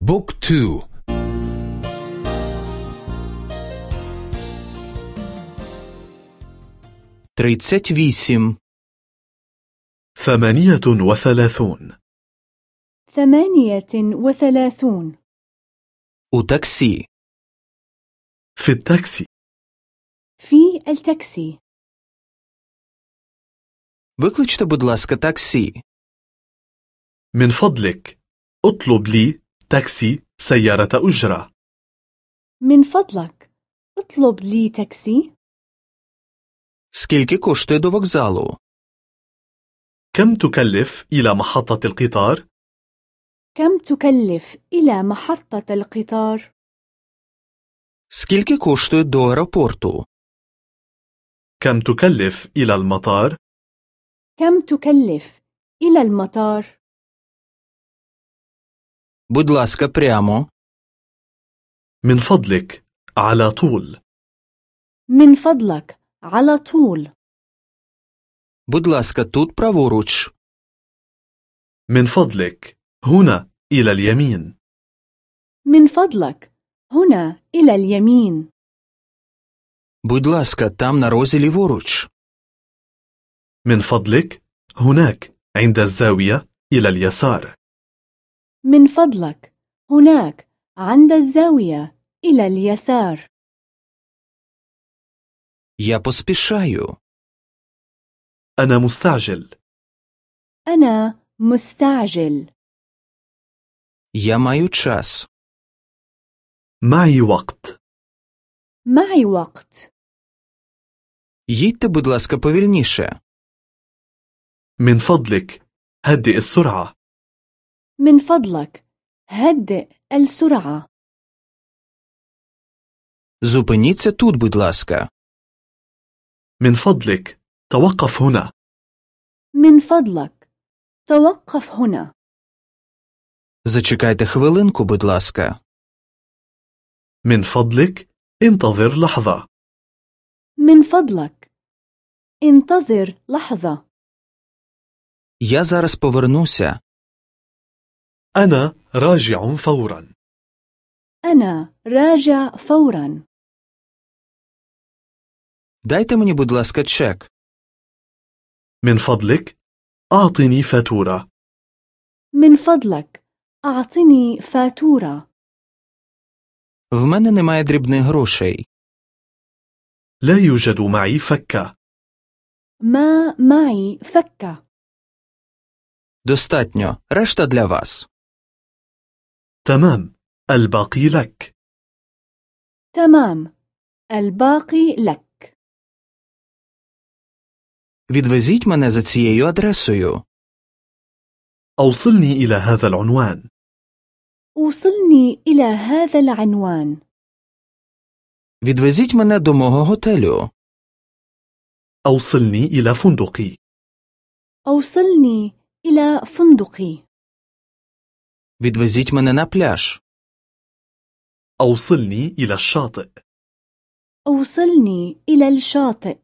بوك تو тридцять вісім, ثمانية وثلاثون ثمانية وثلاثون у таксі, في التاكسي في التاكسي викличте, будь ласка, таксі. من فضلك اطلب لي تاكسي سيارة أجرة من فضلك اطلب لي تاكسي Скільки коштує до вокзалу? كم تكلف إلى محطة القطار؟ كم تكلف إلى محطة القطار Скільки коштує до аеропорту? كم تكلف إلى المطار؟ كم تكلف إلى المطار Будь ласка, прямо. من فضلك على طول من فضلك على طول Будь ласка, тут праворуч. من فضلك هنا إلى اليمين من فضلك هنا إلى اليمين Будь ласка, там на розі ліворуч. من فضلك هناك عند الزاوية إلى اليسار من فضلك هناك عند الزاوية إلى اليسار Я поспішаю. أنا مستعجل أنا مستعجل Я маю час. معي وقت معي وقت Їдьте, будь ласка, повільніше. من فضلك هدئ السرعة من فضلك هدئ السرعة Зупиніться тут, будь ласка. من فضلك توقف هنا من فضلك توقف هنا Зачекайте хвилинку, будь ласка. من فضلك انتظر لحظة من فضلك انتظر لحظة Я зараз повернуся. أنا راجع فورا أنا راجع فورا Дайте мені, будь ласка, чек. من فضلك أعطني فاتورة من فضلك أعطني فاتورة В мене немає дрібних грошей. لا يوجد معي فكة ما معي فكة Достатньо. Решта для вас. تمام الباقي لك تمام الباقي لك Відвезіть мене за цією адресою. أوصلني إلى هذا العنوان أوصلني إلى هذا العنوان Відвезіть мене до мого готелю. أوصلني إلى فندقي أوصلني إلى فندقي Відвезіть мене на пляж. أوصلني إلى الشاطئ أوصلني إلى الشاطئ